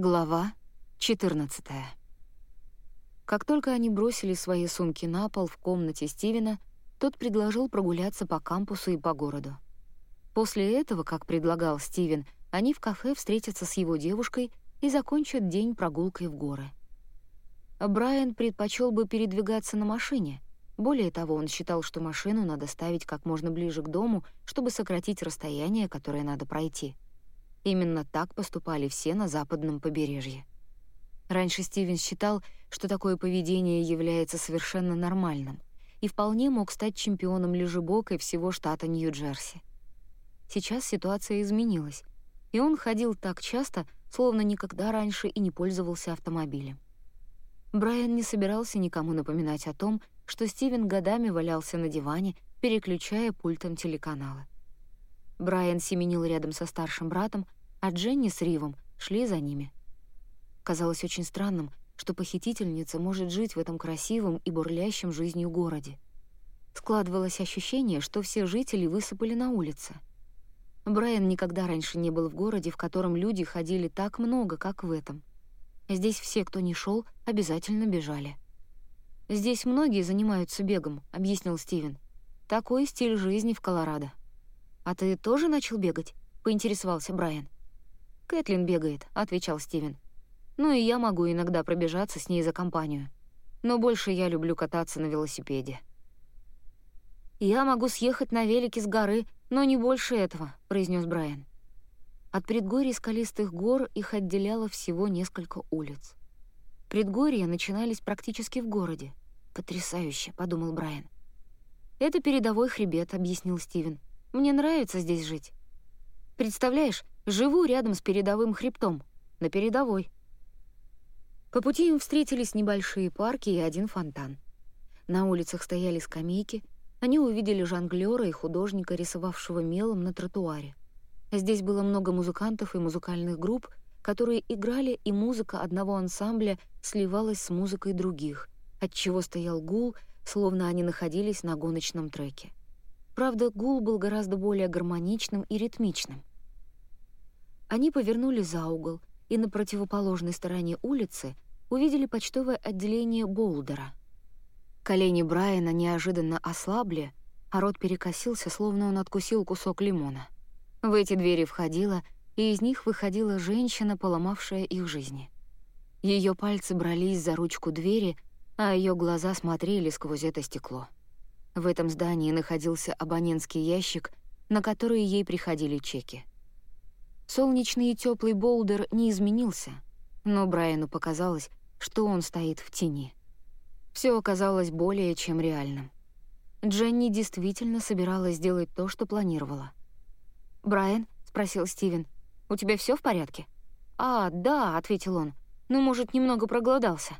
Глава 14 Как только они бросили свои сумки на пол в комнате Стивена, тот предложил прогуляться по кампусу и по городу. После этого, как предлагал Стивен, они в кафе встретятся с его девушкой и закончат день прогулкой в горы. Брайан предпочел бы передвигаться на машине. Более того, он считал, что машину надо ставить как можно ближе к дому, чтобы сократить расстояние, которое надо пройти. Именно так поступали все на западном побережье. Раньше Стивен считал, что такое поведение является совершенно нормальным и вполне мог стать чемпионом лежебокой всего штата Нью-Джерси. Сейчас ситуация изменилась, и он ходил так часто, словно никогда раньше и не пользовался автомобилем. Брайан не собирался никому напоминать о том, что Стивен годами валялся на диване, переключая пультом телеканала. Брайан семенил рядом со старшим братом, а Дженни с Ривом шли за ними. Казалось очень странным, что похитительница может жить в этом красивом и бурлящем жизнью городе. Складывалось ощущение, что все жители высыпали на улице. Брайан никогда раньше не был в городе, в котором люди ходили так много, как в этом. Здесь все, кто не шел, обязательно бежали. «Здесь многие занимаются бегом», — объяснил Стивен. «Такой стиль жизни в Колорадо». «А ты тоже начал бегать?» — поинтересовался Брайан. «Кэтлин бегает», — отвечал Стивен. «Ну и я могу иногда пробежаться с ней за компанию. Но больше я люблю кататься на велосипеде». «Я могу съехать на велике с горы, но не больше этого», — произнес Брайан. От предгорий скалистых гор их отделяло всего несколько улиц. Предгорья начинались практически в городе. «Потрясающе», — подумал Брайан. «Это передовой хребет», — объяснил Стивен. «Мне нравится здесь жить. Представляешь, Живу рядом с передовым хребтом, на передовой. По пути им встретились небольшие парки и один фонтан. На улицах стояли скамейки, они увидели жонглёра и художника, рисовавшего мелом на тротуаре. Здесь было много музыкантов и музыкальных групп, которые играли, и музыка одного ансамбля сливалась с музыкой других, отчего стоял гул, словно они находились на гоночном треке. Правда, гул был гораздо более гармоничным и ритмичным. Они повернули за угол и на противоположной стороне улицы увидели почтовое отделение Болдера. Колени Брайана неожиданно ослабли, а рот перекосился, словно он откусил кусок лимона. В эти двери входила, и из них выходила женщина, поломавшая их жизни. Ее пальцы брались за ручку двери, а ее глаза смотрели сквозь это стекло. В этом здании находился абонентский ящик, на который ей приходили чеки. Солнечный и теплый Болдер не изменился, но Брайану показалось, что он стоит в тени. Все оказалось более чем реальным. Дженни действительно собиралась сделать то, что планировала. «Брайан?» — спросил Стивен. «У тебя все в порядке?» «А, да», — ответил он. «Ну, может, немного проголодался?»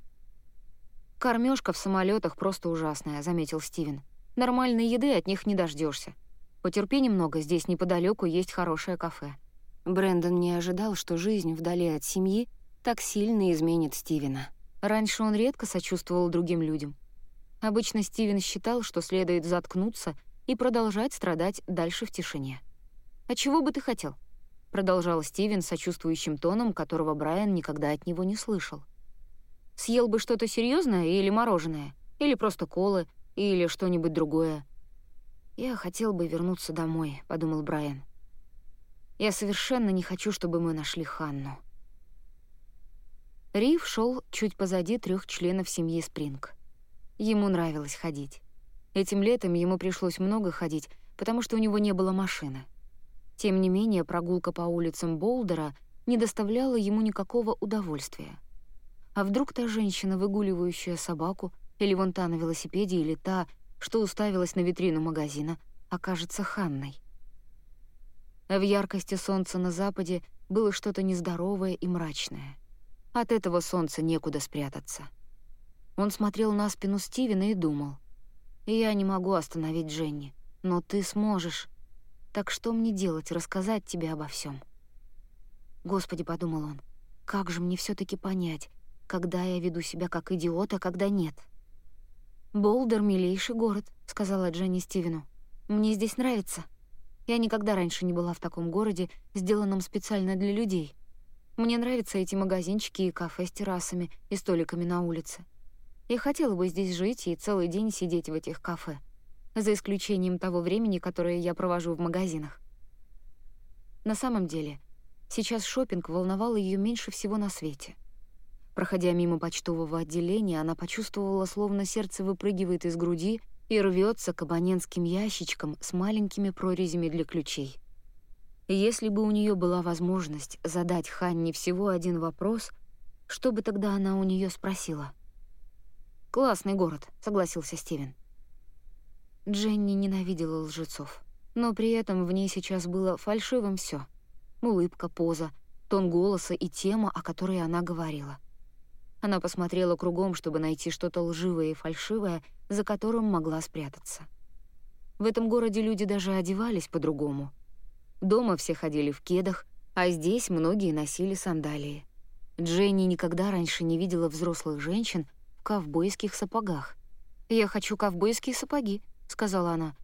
Кормежка в самолетах просто ужасная», — заметил Стивен. «Нормальной еды от них не дождешься. Потерпи немного, здесь неподалеку есть хорошее кафе». Брэндон не ожидал, что жизнь вдали от семьи так сильно изменит Стивена. Раньше он редко сочувствовал другим людям. Обычно Стивен считал, что следует заткнуться и продолжать страдать дальше в тишине. «А чего бы ты хотел?» — продолжал Стивен сочувствующим тоном, которого Брайан никогда от него не слышал. «Съел бы что-то серьезное или мороженое? Или просто колы? Или что-нибудь другое?» «Я хотел бы вернуться домой», — подумал Брайан. Я совершенно не хочу, чтобы мы нашли Ханну. Рив шел чуть позади трех членов семьи Спринг. Ему нравилось ходить. Этим летом ему пришлось много ходить, потому что у него не было машины. Тем не менее, прогулка по улицам Болдера не доставляла ему никакого удовольствия. А вдруг та женщина, выгуливающая собаку, или вон та на велосипеде, или та, что уставилась на витрину магазина, окажется Ханной? В яркости солнца на западе было что-то нездоровое и мрачное. От этого солнца некуда спрятаться. Он смотрел на спину Стивена и думал. «Я не могу остановить Дженни, но ты сможешь. Так что мне делать, рассказать тебе обо всем? «Господи», — подумал он, — «как же мне все таки понять, когда я веду себя как идиот, а когда нет?» «Болдер — милейший город», — сказала Дженни Стивену. «Мне здесь нравится». Я никогда раньше не была в таком городе, сделанном специально для людей. Мне нравятся эти магазинчики и кафе с террасами и столиками на улице. Я хотела бы здесь жить и целый день сидеть в этих кафе, за исключением того времени, которое я провожу в магазинах. На самом деле, сейчас шопинг волновал ее меньше всего на свете. Проходя мимо почтового отделения, она почувствовала, словно сердце выпрыгивает из груди и рвется к абонентским ящичкам с маленькими прорезями для ключей. Если бы у нее была возможность задать Ханне всего один вопрос, что бы тогда она у нее спросила? «Классный город», — согласился Стивен. Дженни ненавидела лжецов, но при этом в ней сейчас было фальшивым все: Улыбка, поза, тон голоса и тема, о которой она говорила. Она посмотрела кругом, чтобы найти что-то лживое и фальшивое, за которым могла спрятаться. В этом городе люди даже одевались по-другому — Дома все ходили в кедах, а здесь многие носили сандалии. Дженни никогда раньше не видела взрослых женщин в ковбойских сапогах. «Я хочу ковбойские сапоги», — сказала она.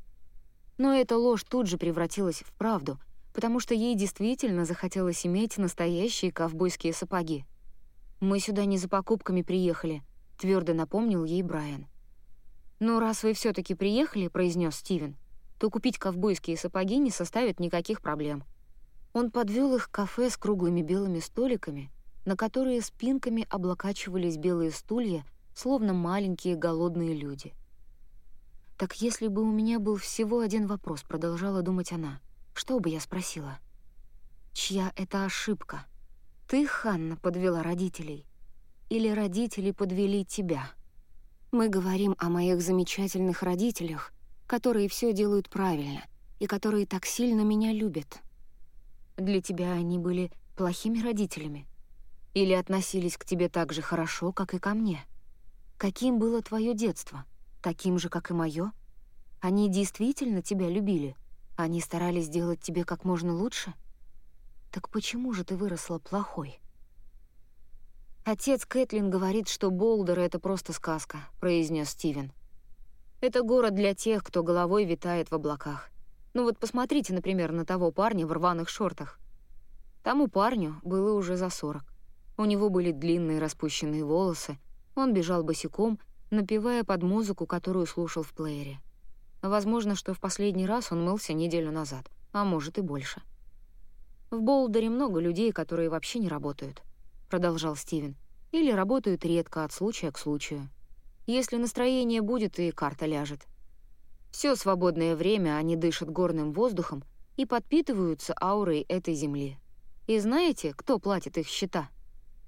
Но эта ложь тут же превратилась в правду, потому что ей действительно захотелось иметь настоящие ковбойские сапоги. «Мы сюда не за покупками приехали», — твердо напомнил ей Брайан. «Ну, раз вы все таки приехали», — произнес Стивен, то купить ковбойские сапоги не составит никаких проблем. Он подвел их к кафе с круглыми белыми столиками, на которые спинками облокачивались белые стулья, словно маленькие голодные люди. «Так если бы у меня был всего один вопрос», — продолжала думать она, — «что бы я спросила?» «Чья это ошибка? Ты, Ханна, подвела родителей? Или родители подвели тебя?» Мы говорим о моих замечательных родителях, которые все делают правильно и которые так сильно меня любят. Для тебя они были плохими родителями? Или относились к тебе так же хорошо, как и ко мне? Каким было твое детство? Таким же, как и мое? Они действительно тебя любили? Они старались сделать тебе как можно лучше? Так почему же ты выросла плохой? Отец Кэтлин говорит, что Болдер — это просто сказка, произнес Стивен. Это город для тех, кто головой витает в облаках. Ну вот посмотрите, например, на того парня в рваных шортах. Тому парню было уже за сорок. У него были длинные распущенные волосы, он бежал босиком, напевая под музыку, которую слушал в плеере. Возможно, что в последний раз он мылся неделю назад, а может и больше. «В Болдере много людей, которые вообще не работают», — продолжал Стивен. «Или работают редко, от случая к случаю. Если настроение будет, и карта ляжет. Все свободное время они дышат горным воздухом и подпитываются аурой этой земли. И знаете, кто платит их счета?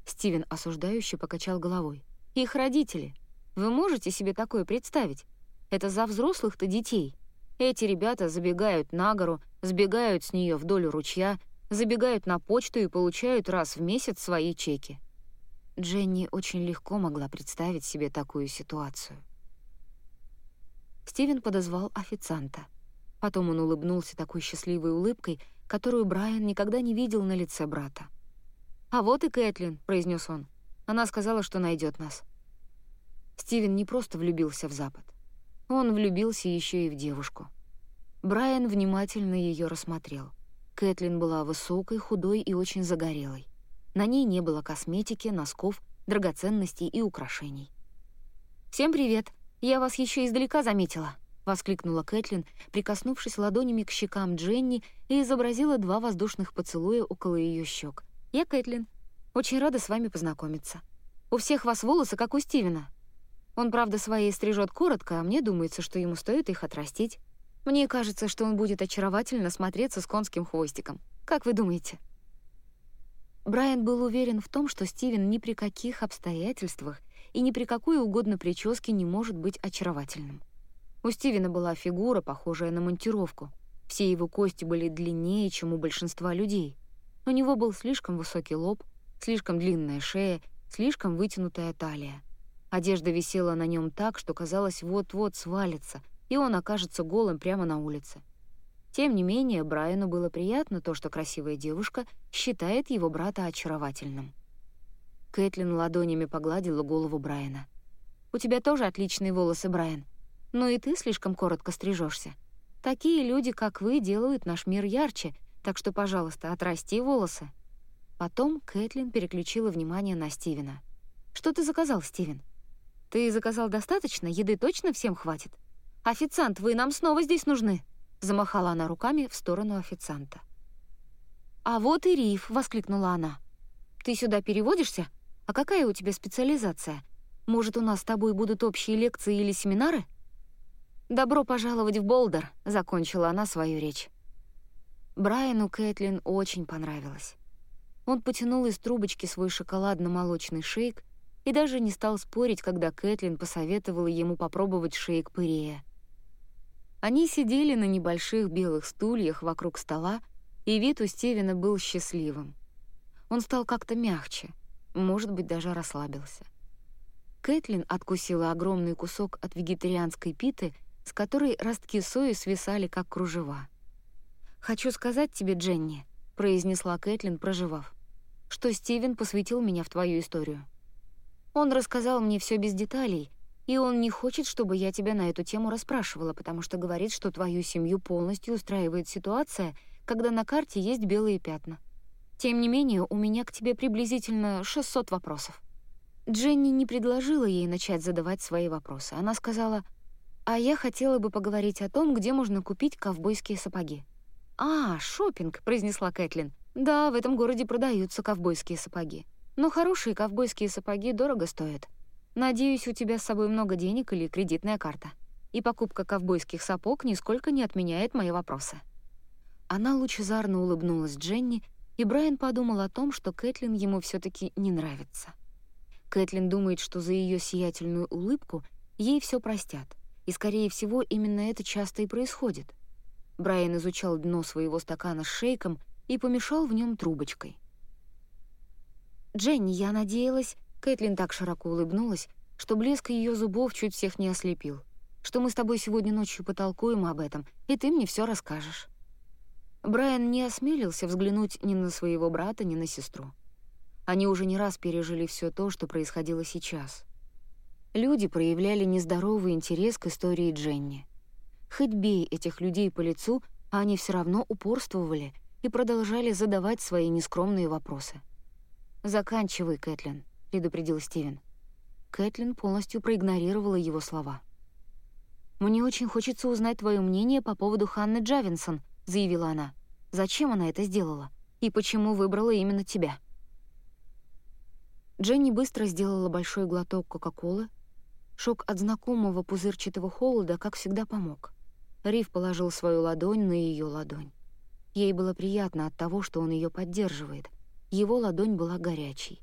Стивен осуждающе покачал головой. Их родители. Вы можете себе такое представить? Это за взрослых-то детей. Эти ребята забегают на гору, сбегают с нее вдоль ручья, забегают на почту и получают раз в месяц свои чеки. Дженни очень легко могла представить себе такую ситуацию. Стивен подозвал официанта. Потом он улыбнулся такой счастливой улыбкой, которую Брайан никогда не видел на лице брата. «А вот и Кэтлин», — произнес он. «Она сказала, что найдет нас». Стивен не просто влюбился в Запад. Он влюбился еще и в девушку. Брайан внимательно ее рассмотрел. Кэтлин была высокой, худой и очень загорелой. На ней не было косметики, носков, драгоценностей и украшений. «Всем привет! Я вас еще издалека заметила!» — воскликнула Кэтлин, прикоснувшись ладонями к щекам Дженни и изобразила два воздушных поцелуя около ее щек. «Я Кэтлин. Очень рада с вами познакомиться. У всех вас волосы, как у Стивена. Он, правда, свои стрижет коротко, а мне думается, что ему стоит их отрастить. Мне кажется, что он будет очаровательно смотреться с конским хвостиком. Как вы думаете?» Брайан был уверен в том, что Стивен ни при каких обстоятельствах и ни при какой угодно прическе не может быть очаровательным. У Стивена была фигура, похожая на монтировку. Все его кости были длиннее, чем у большинства людей. У него был слишком высокий лоб, слишком длинная шея, слишком вытянутая талия. Одежда висела на нем так, что казалось, вот-вот свалится, и он окажется голым прямо на улице. Тем не менее, Брайану было приятно то, что красивая девушка считает его брата очаровательным. Кэтлин ладонями погладила голову Брайана. «У тебя тоже отличные волосы, Брайан. Но и ты слишком коротко стрижешься. Такие люди, как вы, делают наш мир ярче, так что, пожалуйста, отрасти волосы». Потом Кэтлин переключила внимание на Стивена. «Что ты заказал, Стивен? Ты заказал достаточно? Еды точно всем хватит? Официант, вы нам снова здесь нужны!» Замахала она руками в сторону официанта. «А вот и Риф!» — воскликнула она. «Ты сюда переводишься? А какая у тебя специализация? Может, у нас с тобой будут общие лекции или семинары?» «Добро пожаловать в Болдер», — закончила она свою речь. Брайану Кэтлин очень понравилось. Он потянул из трубочки свой шоколадно-молочный шейк и даже не стал спорить, когда Кэтлин посоветовала ему попробовать шейк пырея. Они сидели на небольших белых стульях вокруг стола, и вид у Стивена был счастливым. Он стал как-то мягче, может быть, даже расслабился. Кэтлин откусила огромный кусок от вегетарианской питы, с которой ростки сои свисали как кружева. «Хочу сказать тебе, Дженни», — произнесла Кэтлин, проживав что Стивен посвятил меня в твою историю. Он рассказал мне все без деталей, и он не хочет, чтобы я тебя на эту тему расспрашивала, потому что говорит, что твою семью полностью устраивает ситуация, когда на карте есть белые пятна. Тем не менее, у меня к тебе приблизительно 600 вопросов. Дженни не предложила ей начать задавать свои вопросы. Она сказала, «А я хотела бы поговорить о том, где можно купить ковбойские сапоги». «А, шопинг, произнесла Кэтлин. Да, в этом городе продаются ковбойские сапоги. Но хорошие ковбойские сапоги дорого стоят. Надеюсь, у тебя с собой много денег или кредитная карта. И покупка ковбойских сапог нисколько не отменяет мои вопросы». Она лучезарно улыбнулась Дженни, и Брайан подумал о том, что Кэтлин ему все таки не нравится. Кэтлин думает, что за ее сиятельную улыбку ей все простят, и, скорее всего, именно это часто и происходит. Брайан изучал дно своего стакана с шейком и помешал в нем трубочкой. «Дженни, я надеялась...» Кэтлин так широко улыбнулась, что блеск ее зубов чуть всех не ослепил. «Что мы с тобой сегодня ночью потолкуем об этом, и ты мне все расскажешь». Брайан не осмелился взглянуть ни на своего брата, ни на сестру. Они уже не раз пережили все то, что происходило сейчас. Люди проявляли нездоровый интерес к истории Дженни. Хоть бей этих людей по лицу, а они все равно упорствовали — и продолжали задавать свои нескромные вопросы. «Заканчивай, Кэтлин», — предупредил Стивен. Кэтлин полностью проигнорировала его слова. «Мне очень хочется узнать твое мнение по поводу Ханны Джавинсон», — заявила она. «Зачем она это сделала? И почему выбрала именно тебя?» Дженни быстро сделала большой глоток Кока-Колы. Шок от знакомого пузырчатого холода, как всегда, помог. Риф положил свою ладонь на ее ладонь. Ей было приятно от того, что он ее поддерживает. Его ладонь была горячей.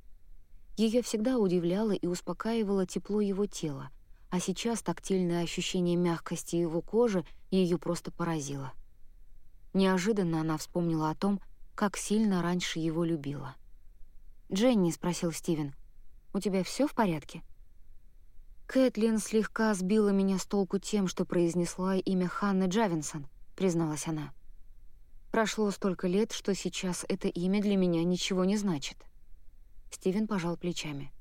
Ее всегда удивляло и успокаивало тепло его тела, а сейчас тактильное ощущение мягкости его кожи ее просто поразило. Неожиданно она вспомнила о том, как сильно раньше его любила. «Дженни», — спросил Стивен, — «у тебя все в порядке?» «Кэтлин слегка сбила меня с толку тем, что произнесла имя Ханны Джавинсон», — призналась она. Прошло столько лет, что сейчас это имя для меня ничего не значит. Стивен пожал плечами.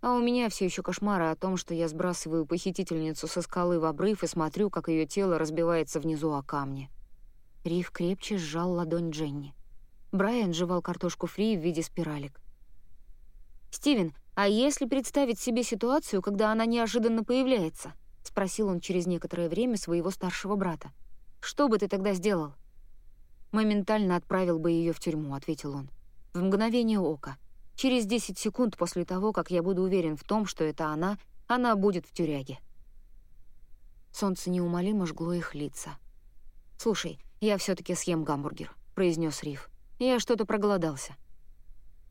А у меня все еще кошмары о том, что я сбрасываю похитительницу со скалы в обрыв и смотрю, как ее тело разбивается внизу о камни. Риф крепче сжал ладонь Дженни. Брайан жевал картошку фри в виде спиралек. «Стивен, а если представить себе ситуацию, когда она неожиданно появляется?» — спросил он через некоторое время своего старшего брата. «Что бы ты тогда сделал?» «Моментально отправил бы ее в тюрьму», — ответил он. «В мгновение ока. Через 10 секунд после того, как я буду уверен в том, что это она, она будет в тюряге». Солнце неумолимо жгло их лица. «Слушай, я все таки съем гамбургер», — произнес Риф. «Я что-то проголодался».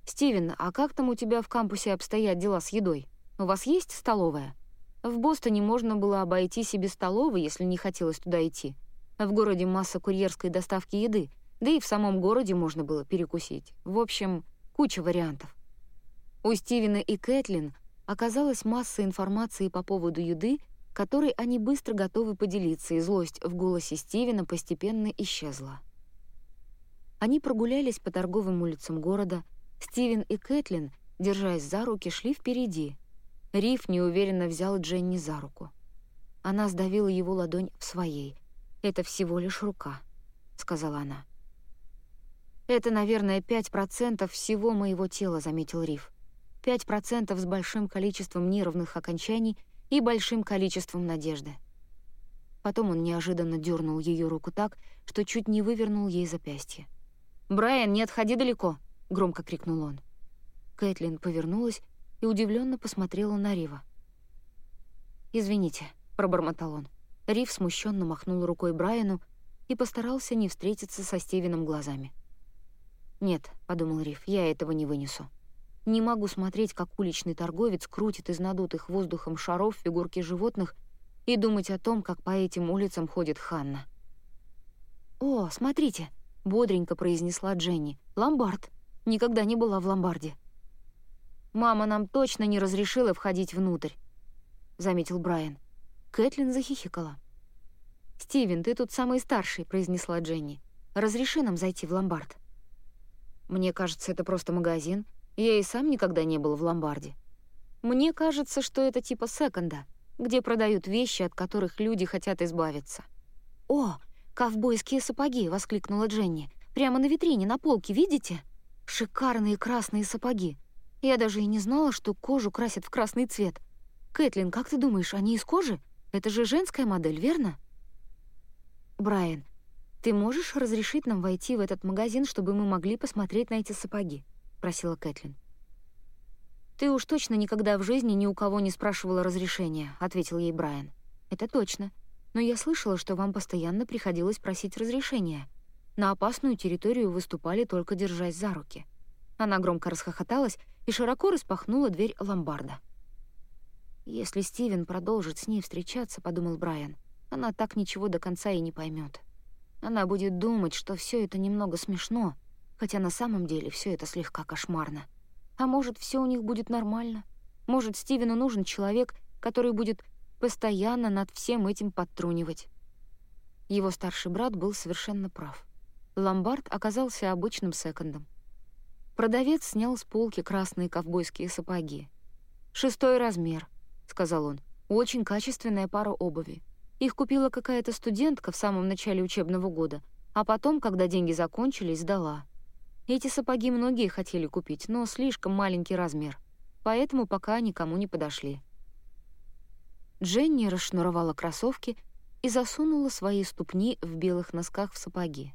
«Стивен, а как там у тебя в кампусе обстоят дела с едой? У вас есть столовая?» В Бостоне можно было обойти себе столовой, если не хотелось туда идти. В городе масса курьерской доставки еды, да и в самом городе можно было перекусить. В общем, куча вариантов. У Стивена и Кэтлин оказалась масса информации по поводу еды, которой они быстро готовы поделиться, и злость в голосе Стивена постепенно исчезла. Они прогулялись по торговым улицам города. Стивен и Кэтлин, держась за руки, шли впереди. Риф неуверенно взял Дженни за руку. Она сдавила его ладонь в своей — «Это всего лишь рука», — сказала она. «Это, наверное, 5% всего моего тела», — заметил Риф. «5% с большим количеством неровных окончаний и большим количеством надежды». Потом он неожиданно дернул ее руку так, что чуть не вывернул ей запястье. «Брайан, не отходи далеко!» — громко крикнул он. Кэтлин повернулась и удивленно посмотрела на Рива. «Извините», — пробормотал он. Рив смущенно махнул рукой Брайану и постарался не встретиться со Стивеном глазами. «Нет», — подумал Риф, — «я этого не вынесу. Не могу смотреть, как уличный торговец крутит из надутых воздухом шаров фигурки животных и думать о том, как по этим улицам ходит Ханна». «О, смотрите», — бодренько произнесла Дженни, — «ломбард. Никогда не была в ломбарде». «Мама нам точно не разрешила входить внутрь», — заметил Брайан. Кэтлин захихикала. «Стивен, ты тут самый старший», — произнесла Дженни. «Разреши нам зайти в ломбард». Мне кажется, это просто магазин. Я и сам никогда не был в ломбарде. Мне кажется, что это типа секонда, где продают вещи, от которых люди хотят избавиться. «О, ковбойские сапоги!» — воскликнула Дженни. «Прямо на витрине, на полке, видите? Шикарные красные сапоги. Я даже и не знала, что кожу красят в красный цвет. Кэтлин, как ты думаешь, они из кожи? Это же женская модель, верно?» «Брайан, «Ты можешь разрешить нам войти в этот магазин, чтобы мы могли посмотреть на эти сапоги?» — просила Кэтлин. «Ты уж точно никогда в жизни ни у кого не спрашивала разрешения», — ответил ей Брайан. «Это точно. Но я слышала, что вам постоянно приходилось просить разрешения. На опасную территорию выступали, только держась за руки». Она громко расхохоталась и широко распахнула дверь ломбарда. «Если Стивен продолжит с ней встречаться», — подумал Брайан, — «она так ничего до конца и не поймет. Она будет думать, что все это немного смешно, хотя на самом деле все это слегка кошмарно. А может, все у них будет нормально? Может, Стивену нужен человек, который будет постоянно над всем этим подтрунивать? Его старший брат был совершенно прав. Ломбард оказался обычным секондом. Продавец снял с полки красные ковбойские сапоги. «Шестой размер», — сказал он. «Очень качественная пара обуви. Их купила какая-то студентка в самом начале учебного года, а потом, когда деньги закончились, сдала. Эти сапоги многие хотели купить, но слишком маленький размер, поэтому пока никому не подошли. Дженни расшнуровала кроссовки и засунула свои ступни в белых носках в сапоги.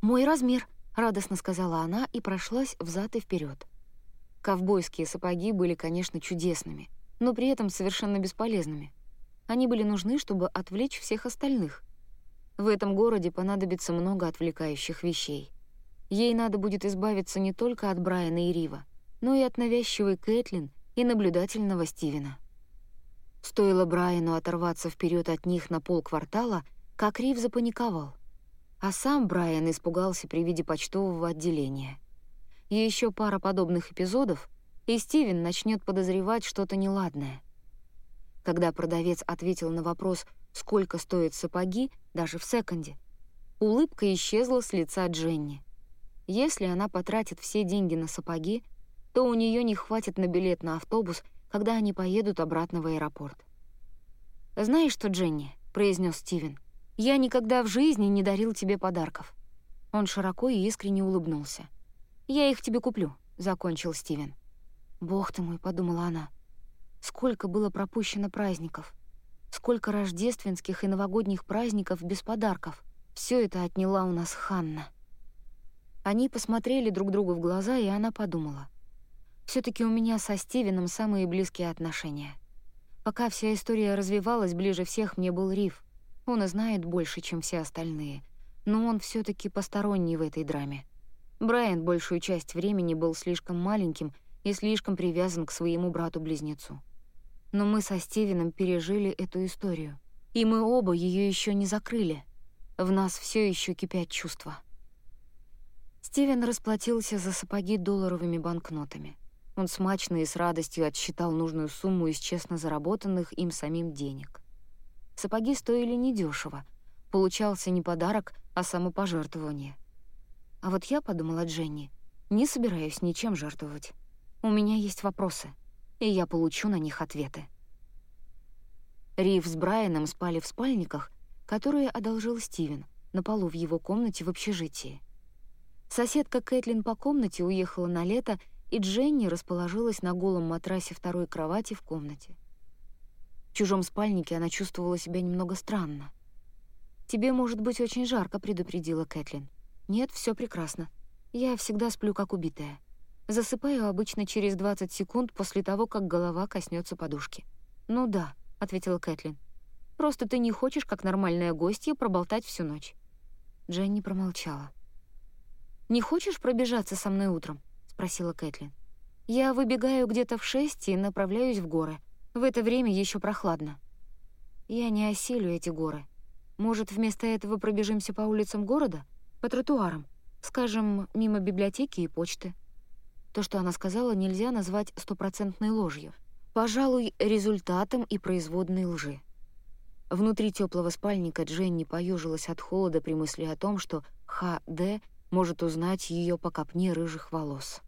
«Мой размер», — радостно сказала она и прошлась взад и вперед. Ковбойские сапоги были, конечно, чудесными, но при этом совершенно бесполезными. Они были нужны, чтобы отвлечь всех остальных. В этом городе понадобится много отвлекающих вещей. Ей надо будет избавиться не только от Брайана и Рива, но и от навязчивой Кэтлин и наблюдательного Стивена. Стоило Брайану оторваться вперед от них на полквартала, как Рив запаниковал. А сам Брайан испугался при виде почтового отделения. И еще пара подобных эпизодов, и Стивен начнет подозревать что-то неладное — когда продавец ответил на вопрос, сколько стоят сапоги, даже в секонде. Улыбка исчезла с лица Дженни. Если она потратит все деньги на сапоги, то у нее не хватит на билет на автобус, когда они поедут обратно в аэропорт. «Знаешь что, Дженни?» — произнес Стивен. «Я никогда в жизни не дарил тебе подарков». Он широко и искренне улыбнулся. «Я их тебе куплю», — закончил Стивен. «Бог ты мой», — подумала она. Сколько было пропущено праздников. Сколько рождественских и новогодних праздников без подарков. Все это отняла у нас Ханна. Они посмотрели друг другу в глаза, и она подумала. все таки у меня со Стивеном самые близкие отношения. Пока вся история развивалась, ближе всех мне был Риф. Он и знает больше, чем все остальные. Но он все таки посторонний в этой драме. Брайан большую часть времени был слишком маленьким и слишком привязан к своему брату-близнецу. Но мы со Стивеном пережили эту историю. И мы оба ее еще не закрыли. В нас все еще кипят чувства. Стивен расплатился за сапоги долларовыми банкнотами. Он смачно и с радостью отсчитал нужную сумму из честно заработанных им самим денег. Сапоги стоили недешево. Получался не подарок, а самопожертвование. А вот я, подумала Дженни, не собираюсь ничем жертвовать. У меня есть вопросы — и я получу на них ответы. Рив с Брайаном спали в спальниках, которые одолжил Стивен, на полу в его комнате в общежитии. Соседка Кэтлин по комнате уехала на лето, и Дженни расположилась на голом матрасе второй кровати в комнате. В чужом спальнике она чувствовала себя немного странно. «Тебе может быть очень жарко», — предупредила Кэтлин. «Нет, все прекрасно. Я всегда сплю как убитая. Засыпаю обычно через 20 секунд после того, как голова коснется подушки». «Ну да», — ответила Кэтлин. «Просто ты не хочешь, как нормальная гостья, проболтать всю ночь». Дженни промолчала. «Не хочешь пробежаться со мной утром?» — спросила Кэтлин. «Я выбегаю где-то в шесть и направляюсь в горы. В это время еще прохладно». «Я не осилю эти горы. Может, вместо этого пробежимся по улицам города? По тротуарам? Скажем, мимо библиотеки и почты?» То, что она сказала, нельзя назвать стопроцентной ложью. Пожалуй, результатом и производной лжи. Внутри теплого спальника Дженни поежилась от холода при мысли о том, что Х.Д. может узнать ее по копне рыжих волос.